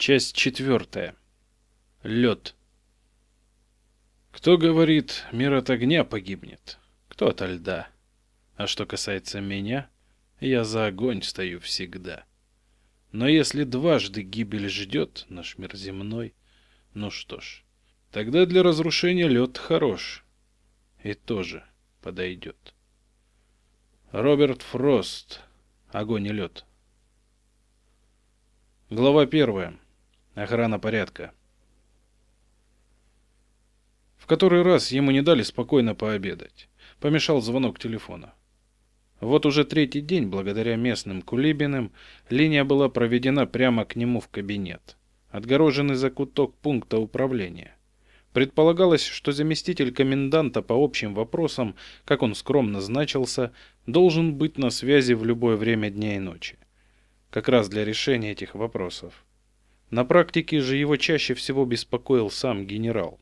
Часть четвертая. Лед. Кто говорит, мир от огня погибнет, кто от льда. А что касается меня, я за огонь стою всегда. Но если дважды гибель ждет наш мир земной, ну что ж, тогда для разрушения лед хорош и тоже подойдет. Роберт Фрост. Огонь и лед. Глава первая. Охрана порядка. В который раз ему не дали спокойно пообедать. Помешал звонок телефона. Вот уже третий день, благодаря местным кулибиным, линия была проведена прямо к нему в кабинет, отгороженный закуток пункта управления. Предполагалось, что заместитель коменданта по общим вопросам, как он скромно значился, должен быть на связи в любое время дня и ночи. Как раз для решения этих вопросов. На практике же его чаще всего беспокоил сам генерал.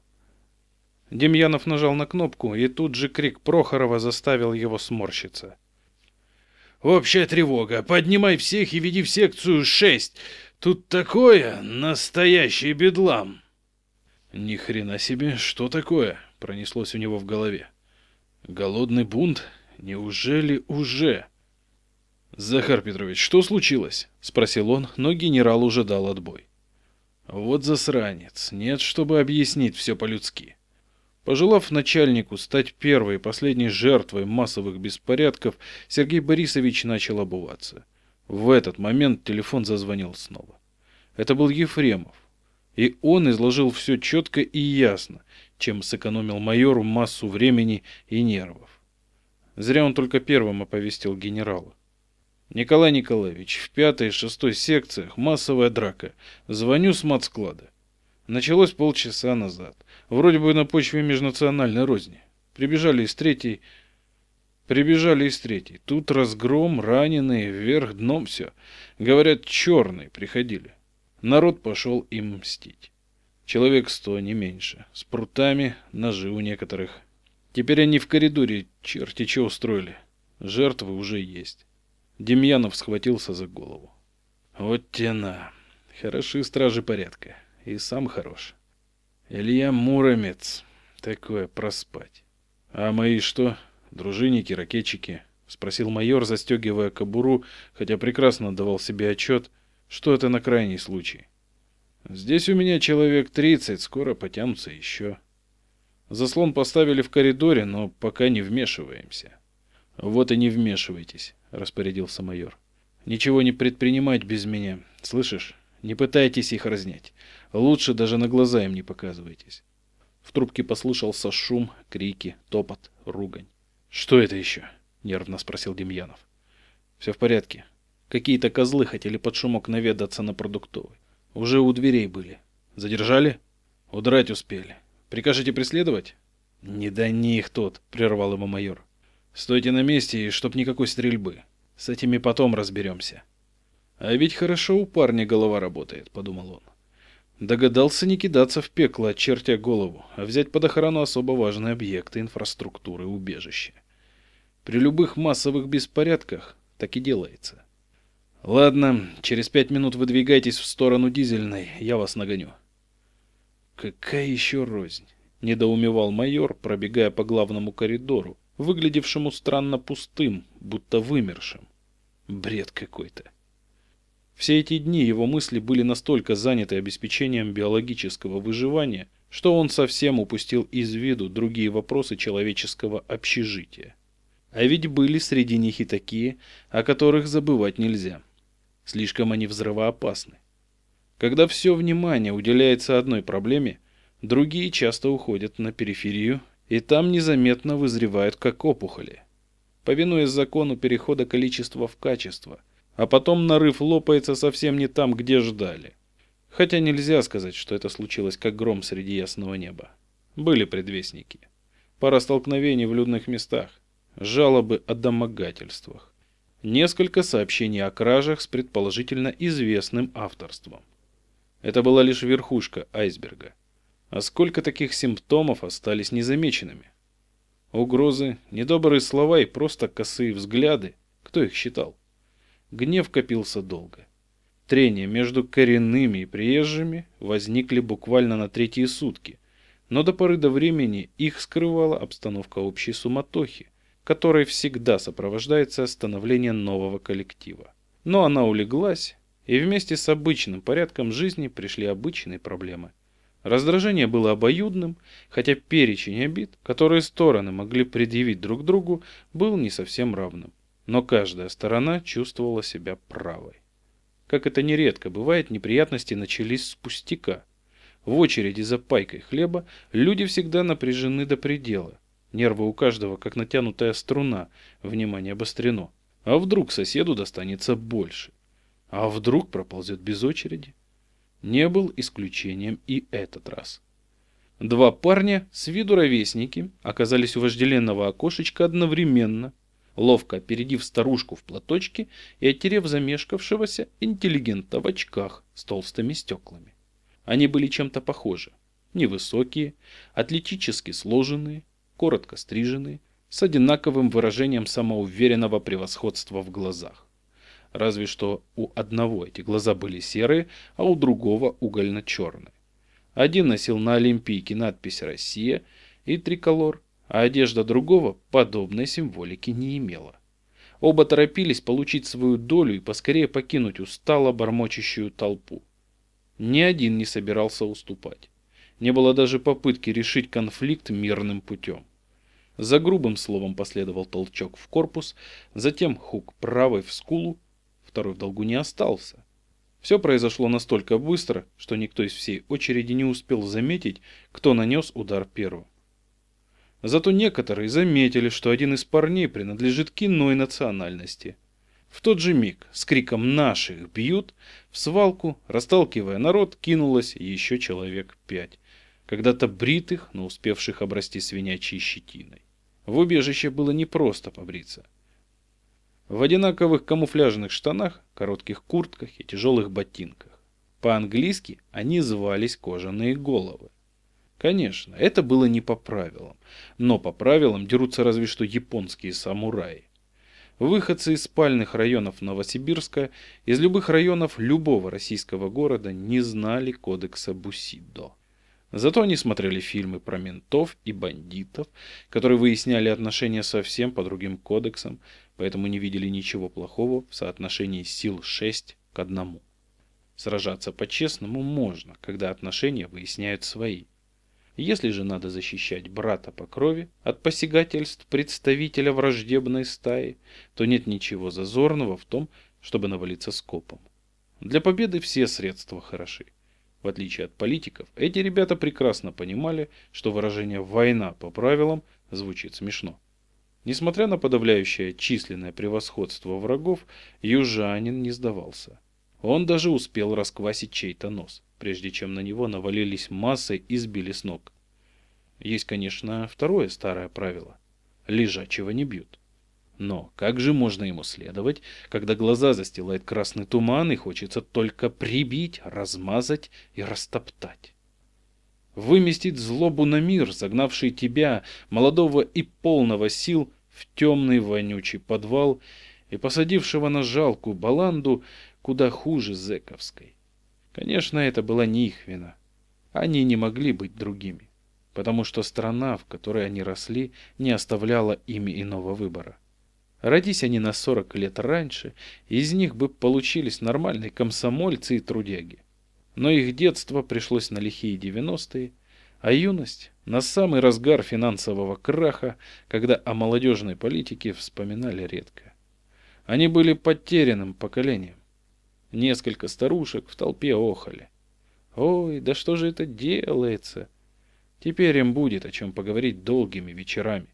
Демьянов нажал на кнопку, и тут же крик Прохорова заставил его сморщиться. «Общая тревога! Поднимай всех и веди в секцию 6! Тут такое настоящий бедлам!» «Ни хрена себе, что такое?» — пронеслось у него в голове. «Голодный бунт? Неужели уже?» «Захар Петрович, что случилось?» — спросил он, но генерал уже дал отбой. Вот засранец. Нет, чтобы объяснить все по-людски. Пожелав начальнику стать первой и последней жертвой массовых беспорядков, Сергей Борисович начал обуваться. В этот момент телефон зазвонил снова. Это был Ефремов. И он изложил все четко и ясно, чем сэкономил майору массу времени и нервов. Зря он только первым оповестил генерала. Николай Николаевич, в пятой и шестой секциях массовая драка. Звоню с матсклада. Началось полчаса назад. Вроде бы на почве межнациональной розни. Прибежали из третьей... Прибежали из третьей. Тут разгром, раненые, вверх дном все. Говорят, черные приходили. Народ пошел им мстить. Человек сто, не меньше. С прутами, ножи у некоторых. Теперь они в коридоре черти что устроили. Жертвы уже есть. Демьянов схватился за голову. Вот тена. Хороши стражи порядка. И сам хорош. Илья Муромец. Такое проспать. А мои что? Дружинники, ракетчики? Спросил майор, застегивая кобуру, хотя прекрасно давал себе отчет, что это на крайний случай. Здесь у меня человек тридцать, скоро потянутся еще. Заслон поставили в коридоре, но пока не вмешиваемся. Вот и не вмешивайтесь. — распорядился майор. «Ничего не предпринимать без меня, слышишь? Не пытайтесь их разнять. Лучше даже на глаза им не показывайтесь». В трубке послышался шум, крики, топот, ругань. «Что это еще?» — нервно спросил Демьянов. «Все в порядке. Какие-то козлы хотели под шумок наведаться на продуктовый. Уже у дверей были. Задержали? Удрать успели. Прикажете преследовать?» «Не до них тут», — прервал его майор. Стойте на месте и чтоб никакой стрельбы. С этими потом разберемся. А ведь хорошо у парня голова работает, подумал он. Догадался не кидаться в пекло, очертя голову, а взять под охрану особо важные объекты инфраструктуры убежища. При любых массовых беспорядках так и делается. Ладно, через пять минут выдвигайтесь в сторону дизельной, я вас нагоню. Какая еще рознь? Недоумевал майор, пробегая по главному коридору, выглядевшему странно пустым, будто вымершим. Бред какой-то. Все эти дни его мысли были настолько заняты обеспечением биологического выживания, что он совсем упустил из виду другие вопросы человеческого общежития. А ведь были среди них и такие, о которых забывать нельзя. Слишком они взрывоопасны. Когда все внимание уделяется одной проблеме, другие часто уходят на периферию и там незаметно вызревают как опухоли. Повинуясь закону перехода количества в качество, а потом нарыв лопается совсем не там, где ждали. Хотя нельзя сказать, что это случилось как гром среди ясного неба. Были предвестники. Пара столкновений в людных местах, жалобы о домогательствах, несколько сообщений о кражах с предположительно известным авторством. Это была лишь верхушка айсберга. А сколько таких симптомов остались незамеченными? Угрозы, недобрые слова и просто косые взгляды. Кто их считал? Гнев копился долго. трения между коренными и приезжими возникли буквально на третьи сутки, но до поры до времени их скрывала обстановка общей суматохи, которой всегда сопровождается становление нового коллектива. Но она улеглась, и вместе с обычным порядком жизни пришли обычные проблемы. Раздражение было обоюдным, хотя перечень обид, которые стороны могли предъявить друг другу, был не совсем равным. Но каждая сторона чувствовала себя правой. Как это нередко бывает, неприятности начались с пустяка. В очереди за пайкой хлеба люди всегда напряжены до предела. Нервы у каждого, как натянутая струна, внимание обострено. А вдруг соседу достанется больше? А вдруг проползет без очереди? Не был исключением и этот раз. Два парня, с виду ровесники, оказались у вожделенного окошечка одновременно, ловко опередив старушку в платочке и оттерев замешкавшегося интеллигента в очках с толстыми стеклами. Они были чем-то похожи. Невысокие, атлетически сложенные, коротко стриженные, с одинаковым выражением самоуверенного превосходства в глазах. Разве что у одного эти глаза были серые, а у другого угольно-черные. Один носил на Олимпийке надпись «Россия» и триколор, а одежда другого подобной символики не имела. Оба торопились получить свою долю и поскорее покинуть устало бормочущую толпу. Ни один не собирался уступать. Не было даже попытки решить конфликт мирным путем. За грубым словом последовал толчок в корпус, затем хук правой в скулу, второй в долгу не остался. Все произошло настолько быстро, что никто из всей очереди не успел заметить, кто нанес удар первым. Зато некоторые заметили, что один из парней принадлежит к иной национальности. В тот же миг с криком «Наших бьют!» в свалку, расталкивая народ, кинулось еще человек пять, когда-то бритых, но успевших обрасти свинячьей щетиной. В убежище было непросто побриться. В одинаковых камуфляжных штанах, коротких куртках и тяжелых ботинках. По-английски они звались кожаные головы. Конечно, это было не по правилам, но по правилам дерутся разве что японские самураи. Выходцы из спальных районов Новосибирска, из любых районов любого российского города не знали кодекса Бусидо. Зато они смотрели фильмы про ментов и бандитов, которые выясняли отношения совсем по другим кодексам, поэтому не видели ничего плохого в соотношении сил 6 к 1. Сражаться по-честному можно, когда отношения выясняют свои. Если же надо защищать брата по крови от посягательств представителя враждебной стаи, то нет ничего зазорного в том, чтобы навалиться скопом. Для победы все средства хороши. В отличие от политиков, эти ребята прекрасно понимали, что выражение «война по правилам» звучит смешно. Несмотря на подавляющее численное превосходство врагов, южанин не сдавался. Он даже успел расквасить чей-то нос, прежде чем на него навалились массой и сбили с ног. Есть, конечно, второе старое правило. Лежачего не бьют. Но как же можно ему следовать, когда глаза застилает красный туман и хочется только прибить, размазать и растоптать? Выместить злобу на мир, загнавший тебя, молодого и полного сил, в темный вонючий подвал и посадившего на жалкую баланду куда хуже зэковской. Конечно, это была не их вина. Они не могли быть другими, потому что страна, в которой они росли, не оставляла ими иного выбора. Родись они на 40 лет раньше, из них бы получились нормальные комсомольцы и трудяги. Но их детство пришлось на лихие 90-е, а юность на самый разгар финансового краха, когда о молодежной политике вспоминали редко. Они были потерянным поколением. Несколько старушек в толпе охали. Ой, да что же это делается? Теперь им будет о чем поговорить долгими вечерами.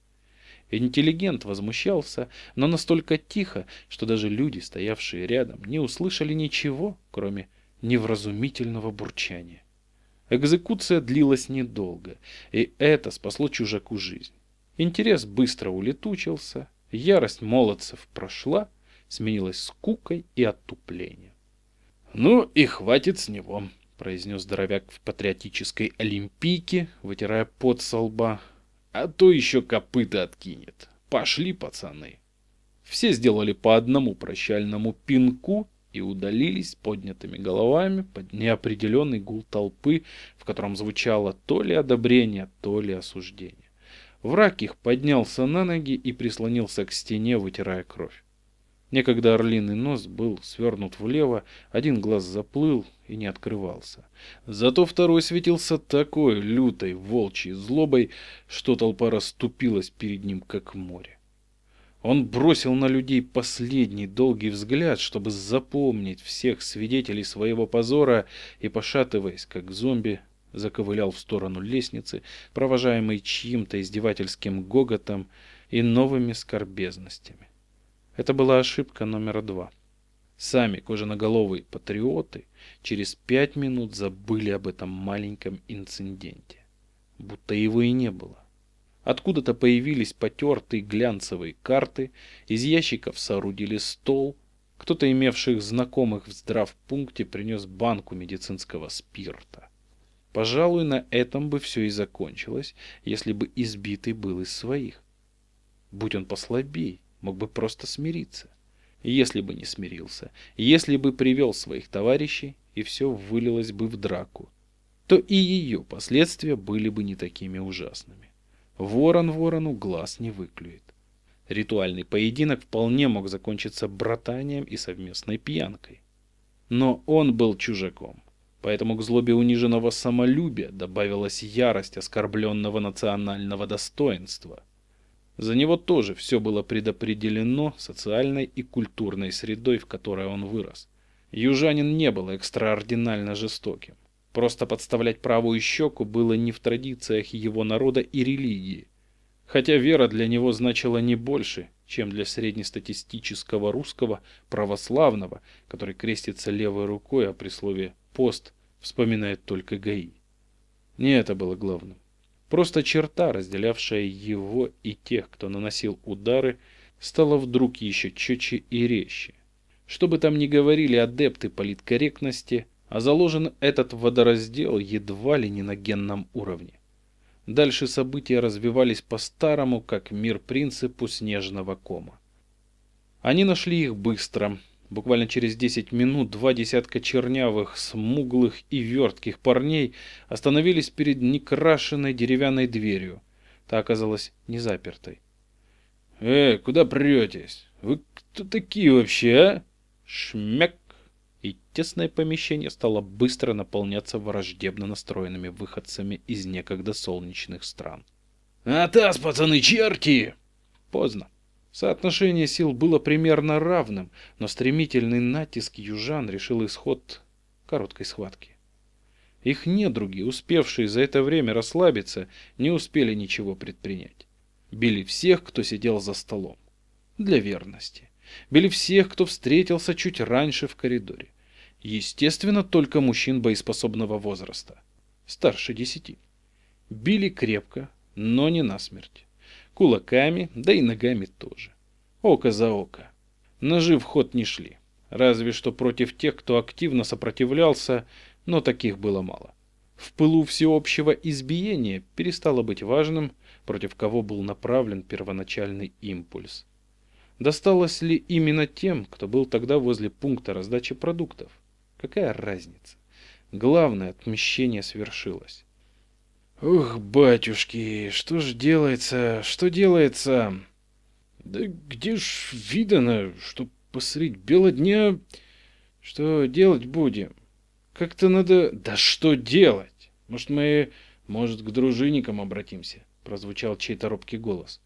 Интеллигент возмущался, но настолько тихо, что даже люди, стоявшие рядом, не услышали ничего, кроме невразумительного бурчания. Экзекуция длилась недолго, и это спасло чужаку жизнь. Интерес быстро улетучился, ярость молодцев прошла, сменилась скукой и оттуплением. «Ну и хватит с него», — произнес здоровяк в патриотической олимпийке, вытирая пот со лба, а то еще копыта откинет. Пошли, пацаны. Все сделали по одному прощальному пинку и удалились поднятыми головами под неопределенный гул толпы, в котором звучало то ли одобрение, то ли осуждение. Враг их поднялся на ноги и прислонился к стене, вытирая кровь. Некогда орлиный нос был свернут влево, один глаз заплыл и не открывался. Зато второй светился такой лютой волчьей злобой, что толпа расступилась перед ним, как море. Он бросил на людей последний долгий взгляд, чтобы запомнить всех свидетелей своего позора и, пошатываясь, как зомби, заковылял в сторону лестницы, провожаемый чьим-то издевательским гоготом и новыми скорбезностями. Это была ошибка номер два. Сами кожаноголовые патриоты через пять минут забыли об этом маленьком инциденте. Будто его и не было. Откуда-то появились потертые глянцевые карты, из ящиков соорудили стол, кто-то, имевших знакомых в здравпункте, принес банку медицинского спирта. Пожалуй, на этом бы все и закончилось, если бы избитый был из своих. Будь он послабей, мог бы просто смириться. Если бы не смирился, если бы привел своих товарищей, и все вылилось бы в драку, то и ее последствия были бы не такими ужасными. Ворон ворону глаз не выклюет. Ритуальный поединок вполне мог закончиться братанием и совместной пьянкой. Но он был чужаком. Поэтому к злобе униженного самолюбия добавилась ярость оскорбленного национального достоинства. За него тоже все было предопределено социальной и культурной средой, в которой он вырос. Южанин не был экстраординально жестоким. Просто подставлять правую щеку было не в традициях его народа и религии. Хотя вера для него значила не больше, чем для среднестатистического русского православного, который крестится левой рукой, а при слове «пост» вспоминает только ГАИ. Не это было главным. Просто черта, разделявшая его и тех, кто наносил удары, стала вдруг еще четче и резче. Что бы там ни говорили адепты политкорректности – а заложен этот водораздел едва ли не на генном уровне. Дальше события развивались по-старому, как мир принципу снежного кома. Они нашли их быстро. Буквально через 10 минут два десятка чернявых, смуглых и вертких парней остановились перед некрашенной деревянной дверью. Та оказалась не запертой. «Э, куда претесь? Вы кто такие вообще, а?» Шмяк! Тесное помещение стало быстро наполняться враждебно настроенными выходцами из некогда солнечных стран. «Атас, пацаны, черти!» Поздно. Соотношение сил было примерно равным, но стремительный натиск южан решил исход короткой схватки. Их недруги, успевшие за это время расслабиться, не успели ничего предпринять. Били всех, кто сидел за столом. Для верности. Били всех, кто встретился чуть раньше в коридоре. Естественно, только мужчин боеспособного возраста. Старше десяти. Били крепко, но не насмерть. Кулаками, да и ногами тоже. Око за око. Ножи в ход не шли. Разве что против тех, кто активно сопротивлялся, но таких было мало. В пылу всеобщего избиения перестало быть важным, против кого был направлен первоначальный импульс. Досталось ли именно тем, кто был тогда возле пункта раздачи продуктов? Какая разница? Главное, отмщение свершилось. Ух, батюшки, что ж делается, что делается? Да где ж видано, что посредь бела дня... Что делать будем? Как-то надо... Да что делать? Может, мы... Может, к дружинникам обратимся? Прозвучал чей-то робкий голос.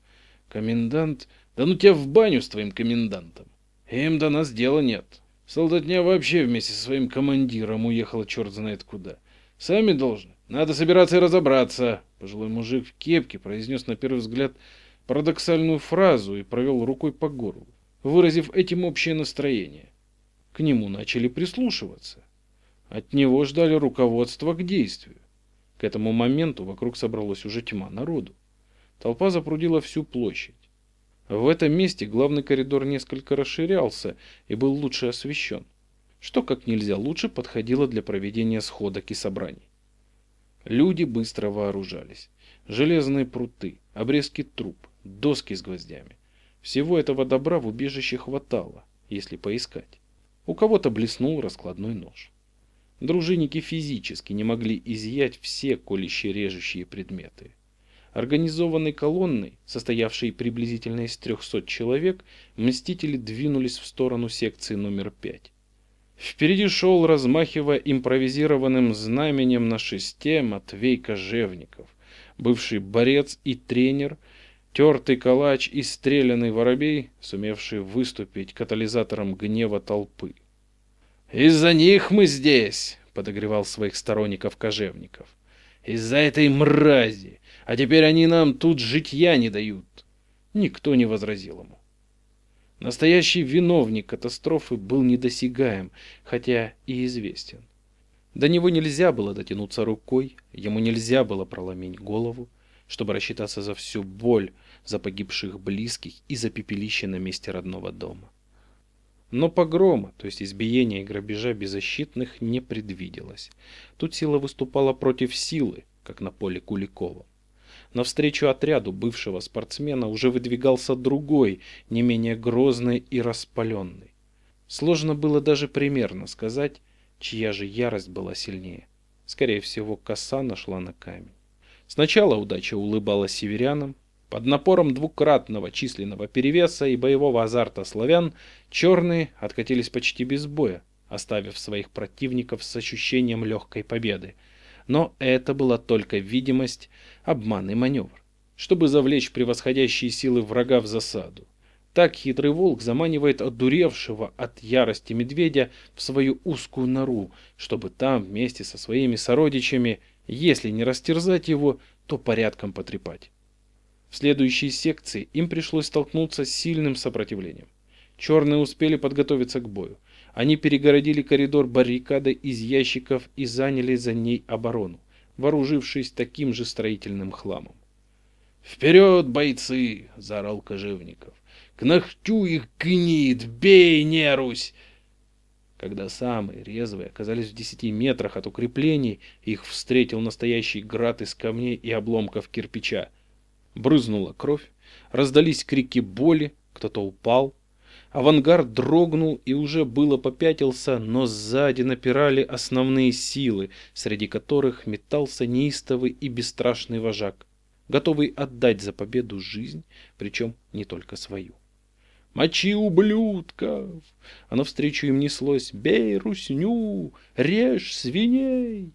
Комендант... Да ну тебя в баню с твоим комендантом. Им до нас дела нет. Солдатня вообще вместе со своим командиром уехала черт знает куда. Сами должны. Надо собираться и разобраться. Пожилой мужик в кепке произнес на первый взгляд парадоксальную фразу и провел рукой по горлу, выразив этим общее настроение. К нему начали прислушиваться. От него ждали руководства к действию. К этому моменту вокруг собралась уже тьма народу. Толпа запрудила всю площадь. В этом месте главный коридор несколько расширялся и был лучше освещен, что как нельзя лучше подходило для проведения сходок и собраний. Люди быстро вооружались. Железные пруты, обрезки труб, доски с гвоздями. Всего этого добра в убежище хватало, если поискать. У кого-то блеснул раскладной нож. Дружинники физически не могли изъять все колюще-режущие предметы. Организованной колонной, состоявшей приблизительно из 300 человек, мстители двинулись в сторону секции номер 5. Впереди шел, размахивая импровизированным знаменем на шесте, Матвей Кожевников, бывший борец и тренер, тертый калач и стрелянный воробей, сумевший выступить катализатором гнева толпы. «Из-за них мы здесь!» — подогревал своих сторонников Кожевников. «Из-за этой мрази! А теперь они нам тут житья не дают!» Никто не возразил ему. Настоящий виновник катастрофы был недосягаем, хотя и известен. До него нельзя было дотянуться рукой, ему нельзя было проломить голову, чтобы рассчитаться за всю боль, за погибших близких и за пепелище на месте родного дома. Но погрома, то есть избиения и грабежа беззащитных, не предвиделось. Тут сила выступала против силы, как на поле Куликова. Навстречу отряду бывшего спортсмена уже выдвигался другой, не менее грозный и распаленный. Сложно было даже примерно сказать, чья же ярость была сильнее. Скорее всего, коса нашла на камень. Сначала удача улыбалась северянам, под напором двукратного численного перевеса и боевого азарта славян черные откатились почти без боя, оставив своих противников с ощущением легкой победы – но это была только видимость, обман и маневр, чтобы завлечь превосходящие силы врага в засаду. Так хитрый волк заманивает одуревшего от ярости медведя в свою узкую нору, чтобы там вместе со своими сородичами, если не растерзать его, то порядком потрепать. В следующей секции им пришлось столкнуться с сильным сопротивлением. Черные успели подготовиться к бою. Они перегородили коридор баррикадой из ящиков и заняли за ней оборону, вооружившись таким же строительным хламом. «Вперед, бойцы!» — заорал Кожевников. «К ногтю их гнит! Бей, нерусь!» Когда самые резвые оказались в десяти метрах от укреплений, их встретил настоящий град из камней и обломков кирпича. Брызнула кровь, раздались крики боли, кто-то упал, Авангард дрогнул и уже было попятился, но сзади напирали основные силы, среди которых метался неистовый и бесстрашный вожак, готовый отдать за победу жизнь, причем не только свою. «Мочи ублюдков!» А навстречу им неслось «Бей русню! Режь свиней!»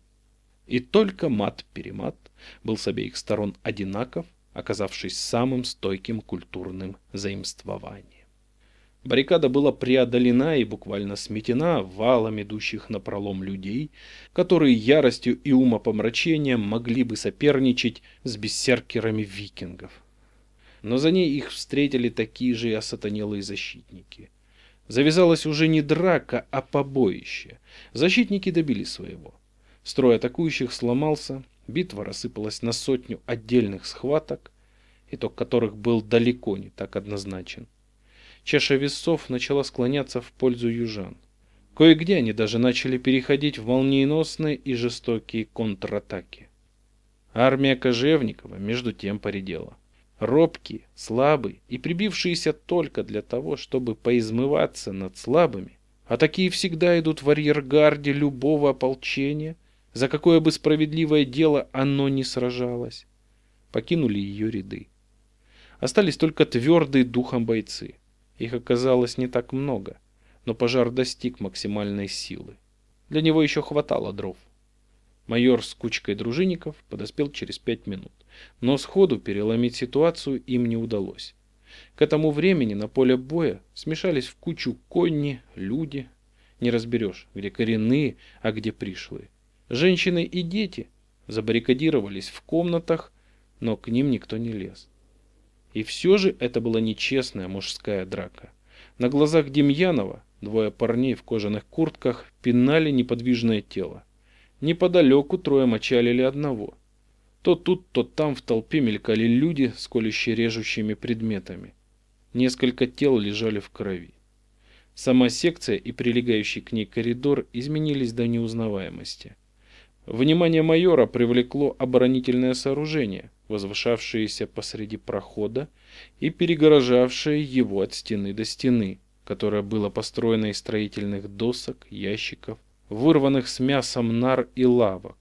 И только мат-перемат был с обеих сторон одинаков, оказавшись самым стойким культурным заимствованием. Баррикада была преодолена и буквально сметена валом идущих на пролом людей, которые яростью и умопомрачением могли бы соперничать с бессеркерами викингов. Но за ней их встретили такие же осатанелые защитники. Завязалась уже не драка, а побоище. Защитники добили своего. Строй атакующих сломался, битва рассыпалась на сотню отдельных схваток, итог которых был далеко не так однозначен. Чаша весов начала склоняться в пользу южан. Кое-где они даже начали переходить в молниеносные и жестокие контратаки. Армия Кожевникова между тем поредела. Робкие, слабые и прибившиеся только для того, чтобы поизмываться над слабыми, а такие всегда идут в арьергарде любого ополчения, за какое бы справедливое дело оно не сражалось, покинули ее ряды. Остались только твердые духом бойцы – их оказалось не так много, но пожар достиг максимальной силы. Для него еще хватало дров. Майор с кучкой дружинников подоспел через пять минут, но сходу переломить ситуацию им не удалось. К этому времени на поле боя смешались в кучу конни, люди. Не разберешь, где коренные, а где пришлые. Женщины и дети забаррикадировались в комнатах, но к ним никто не лез. И все же это была нечестная мужская драка. На глазах Демьянова двое парней в кожаных куртках пинали неподвижное тело. Неподалеку трое мочалили одного. То тут, то там в толпе мелькали люди с колюще-режущими предметами. Несколько тел лежали в крови. Сама секция и прилегающий к ней коридор изменились до неузнаваемости. Внимание майора привлекло оборонительное сооружение, возвышавшееся посреди прохода и перегорожавшее его от стены до стены, которое было построено из строительных досок, ящиков, вырванных с мясом нар и лавок.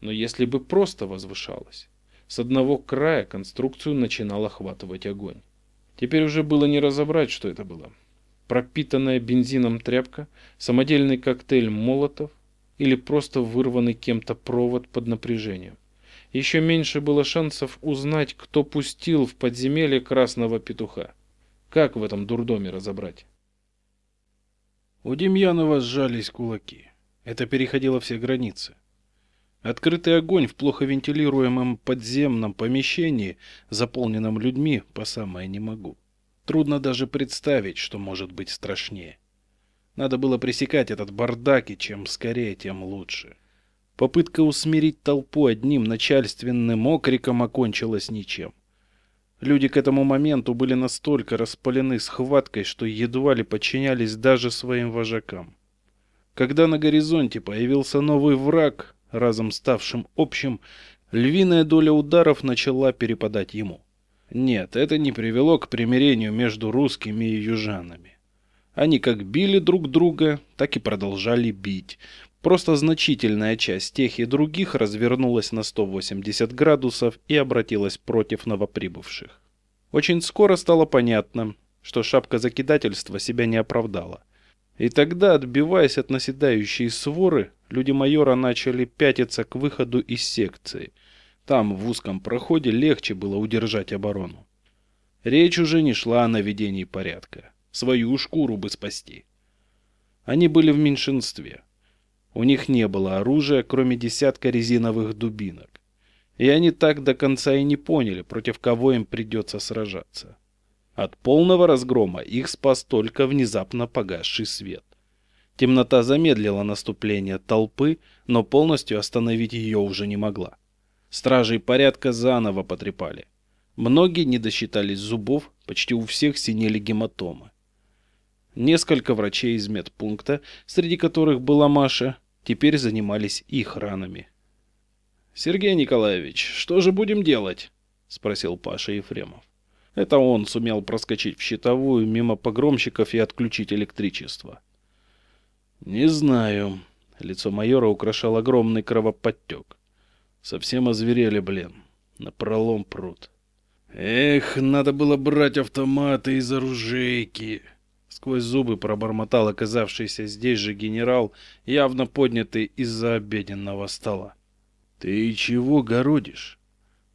Но если бы просто возвышалось, с одного края конструкцию начинал охватывать огонь. Теперь уже было не разобрать, что это было. Пропитанная бензином тряпка, самодельный коктейль молотов или просто вырванный кем-то провод под напряжением. Еще меньше было шансов узнать, кто пустил в подземелье красного петуха. Как в этом дурдоме разобрать? У Демьянова сжались кулаки. Это переходило все границы. Открытый огонь в плохо вентилируемом подземном помещении, заполненном людьми, по самое не могу. Трудно даже представить, что может быть страшнее. Надо было пресекать этот бардак, и чем скорее, тем лучше. Попытка усмирить толпу одним начальственным окриком окончилась ничем. Люди к этому моменту были настолько распалены схваткой, что едва ли подчинялись даже своим вожакам. Когда на горизонте появился новый враг, разом ставшим общим, львиная доля ударов начала перепадать ему. Нет, это не привело к примирению между русскими и южанами. Они как били друг друга, так и продолжали бить. Просто значительная часть тех и других развернулась на 180 градусов и обратилась против новоприбывших. Очень скоро стало понятно, что шапка закидательства себя не оправдала. И тогда, отбиваясь от наседающей своры, люди майора начали пятиться к выходу из секции. Там, в узком проходе, легче было удержать оборону. Речь уже не шла о наведении порядка. Свою шкуру бы спасти. Они были в меньшинстве. У них не было оружия, кроме десятка резиновых дубинок. И они так до конца и не поняли, против кого им придется сражаться. От полного разгрома их спас только внезапно погасший свет. Темнота замедлила наступление толпы, но полностью остановить ее уже не могла. Стражей порядка заново потрепали. Многие не досчитались зубов, почти у всех синели гематомы. Несколько врачей из медпункта, среди которых была Маша, теперь занимались их ранами. «Сергей Николаевич, что же будем делать?» — спросил Паша Ефремов. Это он сумел проскочить в щитовую мимо погромщиков и отключить электричество. «Не знаю». Лицо майора украшал огромный кровоподтек. Совсем озверели, блин. Напролом прут. «Эх, надо было брать автоматы из оружейки!» Сквозь зубы пробормотал оказавшийся здесь же генерал, явно поднятый из-за обеденного стола. «Ты чего городишь?»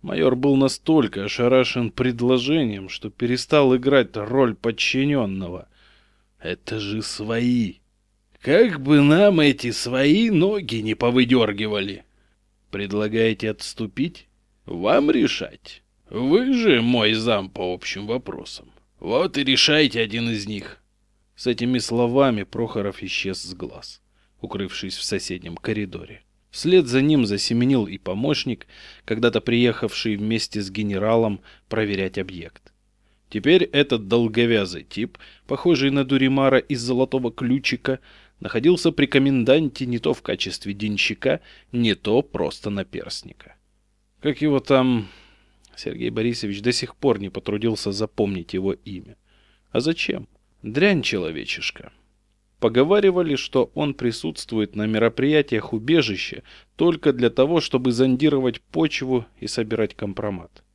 Майор был настолько ошарашен предложением, что перестал играть роль подчиненного. Это же свои. Как бы нам эти свои ноги не повыдергивали. Предлагаете отступить? Вам решать. Вы же мой зам по общим вопросам. Вот и решайте один из них. С этими словами Прохоров исчез с глаз, укрывшись в соседнем коридоре. Вслед за ним засеменил и помощник, когда-то приехавший вместе с генералом проверять объект. Теперь этот долговязый тип, похожий на Дуримара из золотого ключика, находился при коменданте не то в качестве денщика, не то просто наперстника. Как его там... Сергей Борисович до сих пор не потрудился запомнить его имя. А зачем? Дрянь человечишка. Поговаривали, что он присутствует на мероприятиях убежища только для того, чтобы зондировать почву и собирать компромат.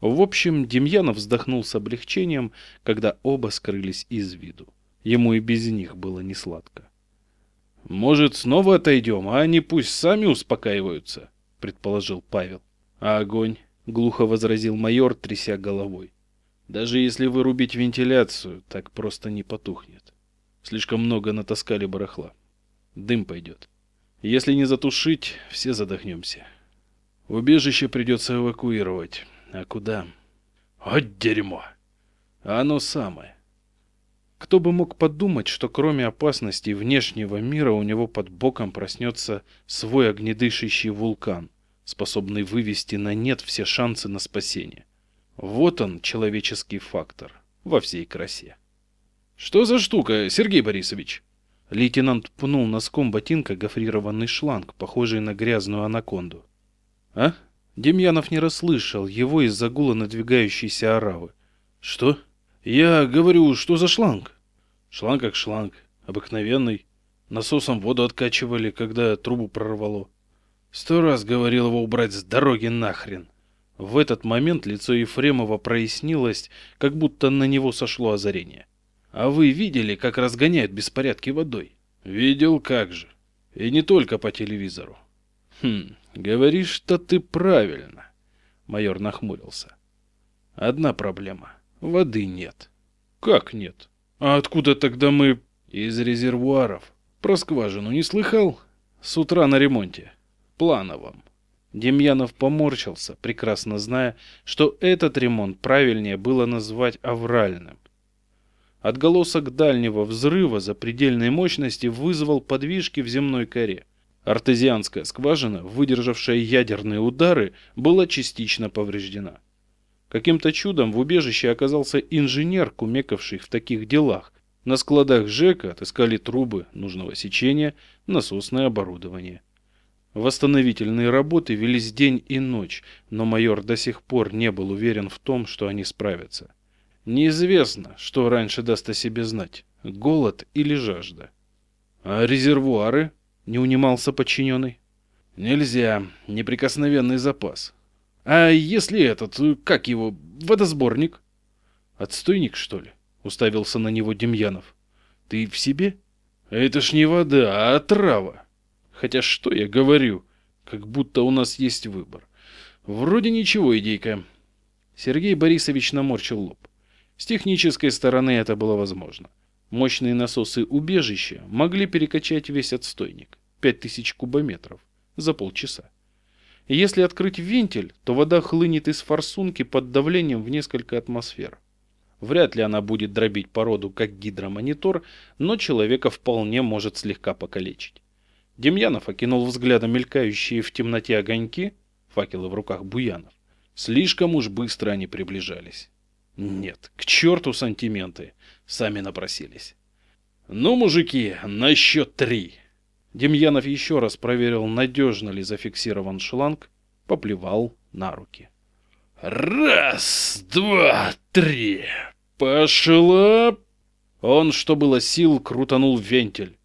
В общем, Демьянов вздохнул с облегчением, когда оба скрылись из виду. Ему и без них было не сладко. «Может, снова отойдем, а они пусть сами успокаиваются», — предположил Павел. «А огонь?» — глухо возразил майор, тряся головой. «Даже если вырубить вентиляцию, так просто не потухнет. Слишком много натаскали барахла. Дым пойдет. Если не затушить, все задохнемся. Убежище придется эвакуировать. А куда? Вот дерьмо! А оно самое. Кто бы мог подумать, что кроме опасностей внешнего мира у него под боком проснется свой огнедышащий вулкан, способный вывести на нет все шансы на спасение. Вот он, человеческий фактор, во всей красе. «Что за штука, Сергей Борисович?» Лейтенант пнул носком ботинка гофрированный шланг, похожий на грязную анаконду. «А?» Демьянов не расслышал его из-за гула надвигающейся оравы. «Что?» «Я говорю, что за шланг?» Шланг как шланг, обыкновенный. Насосом воду откачивали, когда трубу прорвало. Сто раз говорил его убрать с дороги нахрен. В этот момент лицо Ефремова прояснилось, как будто на него сошло озарение. А вы видели, как разгоняют беспорядки водой? Видел, как же. И не только по телевизору. Хм, говоришь-то ты правильно. Майор нахмурился. Одна проблема. Воды нет. Как нет? А откуда тогда мы... Из резервуаров. Про скважину не слыхал? С утра на ремонте. Плановом. Демьянов поморщился, прекрасно зная, что этот ремонт правильнее было назвать авральным. Отголосок дальнего взрыва за предельной мощности вызвал подвижки в земной коре. Артезианская скважина, выдержавшая ядерные удары, была частично повреждена. Каким-то чудом в убежище оказался инженер, кумекавший в таких делах. На складах ЖЭКа отыскали трубы нужного сечения, насосное оборудование. Восстановительные работы велись день и ночь, но майор до сих пор не был уверен в том, что они справятся. Неизвестно, что раньше даст о себе знать – голод или жажда. А резервуары? Не унимался подчиненный. Нельзя, неприкосновенный запас. А если этот, как его, водосборник? Отстойник, что ли? Уставился на него Демьянов. Ты в себе? Это ж не вода, а трава. Хотя что я говорю? Как будто у нас есть выбор. Вроде ничего, идейка. Сергей Борисович наморщил лоб. С технической стороны это было возможно. Мощные насосы убежища могли перекачать весь отстойник, 5000 кубометров, за полчаса. Если открыть вентиль, то вода хлынет из форсунки под давлением в несколько атмосфер. Вряд ли она будет дробить породу, как гидромонитор, но человека вполне может слегка покалечить. Демьянов окинул взглядом мелькающие в темноте огоньки, факелы в руках буянов. Слишком уж быстро они приближались. Нет, к черту сантименты. Сами напросились. Ну, мужики, на счет три. Демьянов еще раз проверил, надежно ли зафиксирован шланг, поплевал на руки. Раз, два, три. Пошла. Он, что было сил, крутанул вентиль.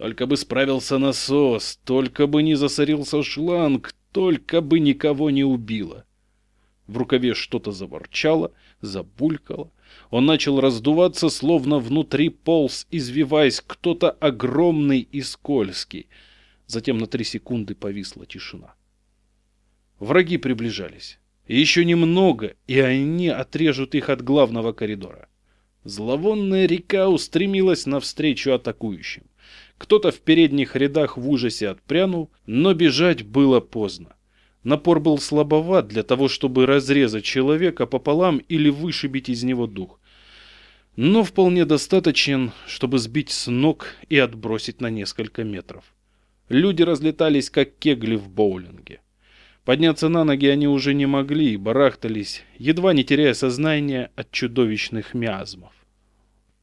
Только бы справился насос, только бы не засорился шланг, только бы никого не убило. В рукаве что-то заворчало, забулькало. Он начал раздуваться, словно внутри полз, извиваясь кто-то огромный и скользкий. Затем на три секунды повисла тишина. Враги приближались. Еще немного, и они отрежут их от главного коридора. Зловонная река устремилась навстречу атакующим. Кто-то в передних рядах в ужасе отпрянул, но бежать было поздно. Напор был слабоват для того, чтобы разрезать человека пополам или вышибить из него дух. Но вполне достаточен, чтобы сбить с ног и отбросить на несколько метров. Люди разлетались, как кегли в боулинге. Подняться на ноги они уже не могли и барахтались, едва не теряя сознание от чудовищных миазмов.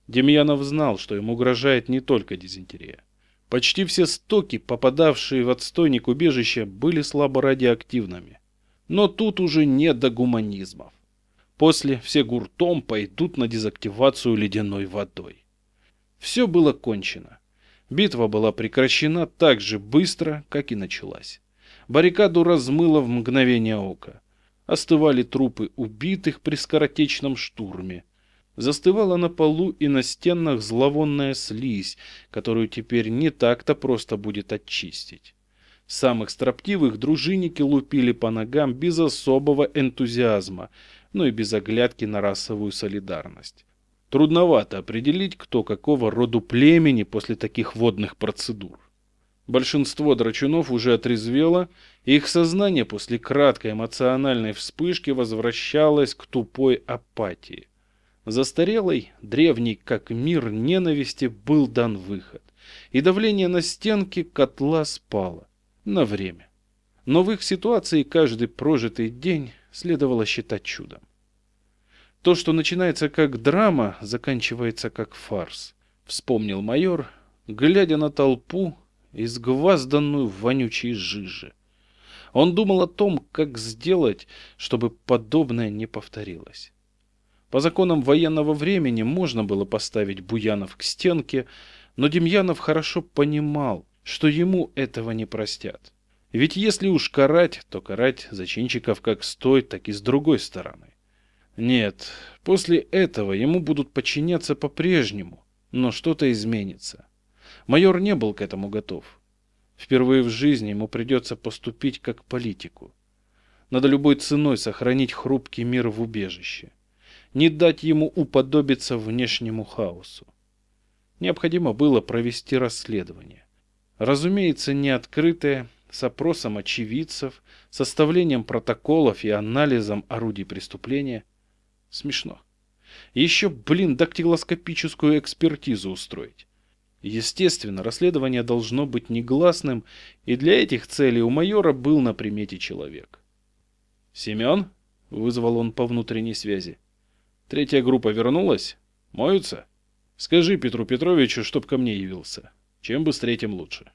Демьянов знал, что ему угрожает не только дизентерия. Почти все стоки, попадавшие в отстойник убежища, были слабо радиоактивными. Но тут уже не до гуманизмов. После все гуртом пойдут на дезактивацию ледяной водой. Все было кончено. Битва была прекращена так же быстро, как и началась. Баррикаду размыло в мгновение ока. Остывали трупы убитых при скоротечном штурме застывала на полу и на стенах зловонная слизь, которую теперь не так-то просто будет очистить. Самых строптивых дружинники лупили по ногам без особого энтузиазма, но и без оглядки на расовую солидарность. Трудновато определить, кто какого роду племени после таких водных процедур. Большинство драчунов уже отрезвело, и их сознание после краткой эмоциональной вспышки возвращалось к тупой апатии. Застарелой, древней как мир ненависти был дан выход, и давление на стенки котла спало. На время. Но в их ситуации каждый прожитый день следовало считать чудом. То, что начинается как драма, заканчивается как фарс, вспомнил майор, глядя на толпу, изгвазданную вонючей жиже. Он думал о том, как сделать, чтобы подобное не повторилось. По законам военного времени можно было поставить Буянов к стенке, но Демьянов хорошо понимал, что ему этого не простят. Ведь если уж карать, то карать зачинщиков как с той, так и с другой стороны. Нет, после этого ему будут подчиняться по-прежнему, но что-то изменится. Майор не был к этому готов. Впервые в жизни ему придется поступить как политику. Надо любой ценой сохранить хрупкий мир в убежище. Не дать ему уподобиться внешнему хаосу. Необходимо было провести расследование. Разумеется, не открытое, с опросом очевидцев, составлением протоколов и анализом орудий преступления. Смешно. Еще, блин, дактилоскопическую экспертизу устроить. Естественно, расследование должно быть негласным, и для этих целей у майора был на примете человек. «Семен?» — вызвал он по внутренней связи. «Третья группа вернулась? Моются? Скажи Петру Петровичу, чтоб ко мне явился. Чем быстрее, тем лучше.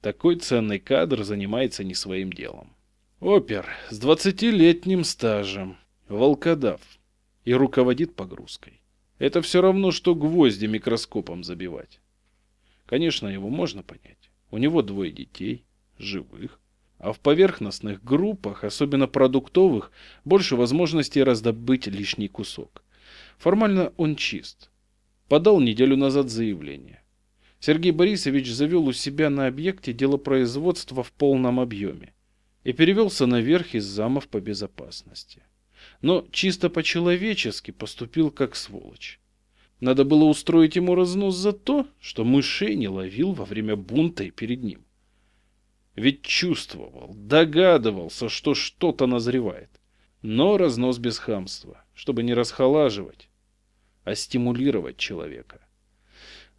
Такой ценный кадр занимается не своим делом. Опер с двадцатилетним стажем, волкодав, и руководит погрузкой. Это все равно, что гвозди микроскопом забивать. Конечно, его можно понять. У него двое детей, живых. А в поверхностных группах, особенно продуктовых, больше возможностей раздобыть лишний кусок. Формально он чист. Подал неделю назад заявление. Сергей Борисович завел у себя на объекте делопроизводства в полном объеме и перевелся наверх из замов по безопасности. Но чисто по-человечески поступил как сволочь. Надо было устроить ему разнос за то, что мышей не ловил во время бунта и перед ним. Ведь чувствовал, догадывался, что что-то назревает. Но разнос без хамства, чтобы не расхолаживать, а стимулировать человека.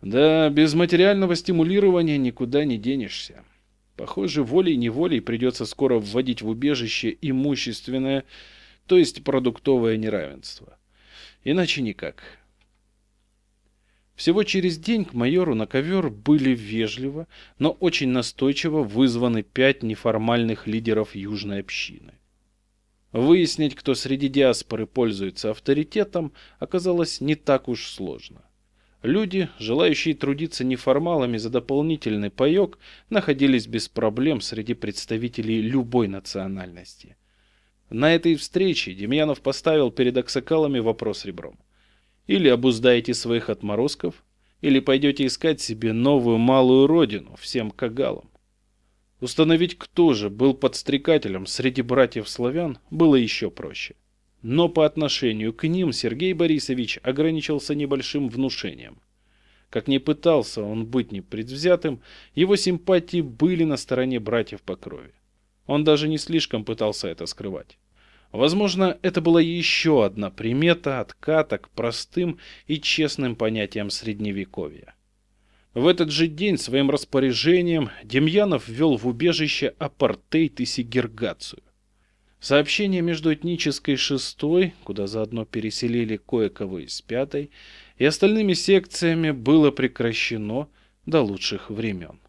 Да, без материального стимулирования никуда не денешься. Похоже, волей-неволей придется скоро вводить в убежище имущественное, то есть продуктовое неравенство. Иначе никак. Всего через день к майору на ковер были вежливо, но очень настойчиво вызваны пять неформальных лидеров южной общины. Выяснить, кто среди диаспоры пользуется авторитетом, оказалось не так уж сложно. Люди, желающие трудиться неформалами за дополнительный паек, находились без проблем среди представителей любой национальности. На этой встрече Демьянов поставил перед аксакалами вопрос ребром. Или обуздаете своих отморозков, или пойдете искать себе новую малую родину всем кагалам. Установить, кто же был подстрекателем среди братьев-славян, было еще проще. Но по отношению к ним Сергей Борисович ограничился небольшим внушением. Как ни пытался он быть непредвзятым, его симпатии были на стороне братьев по крови. Он даже не слишком пытался это скрывать. Возможно, это была еще одна примета отката к простым и честным понятиям Средневековья. В этот же день своим распоряжением Демьянов ввел в убежище апартейт и сегрегацию. Сообщение между этнической шестой, куда заодно переселили кое-кого из пятой, и остальными секциями было прекращено до лучших времен.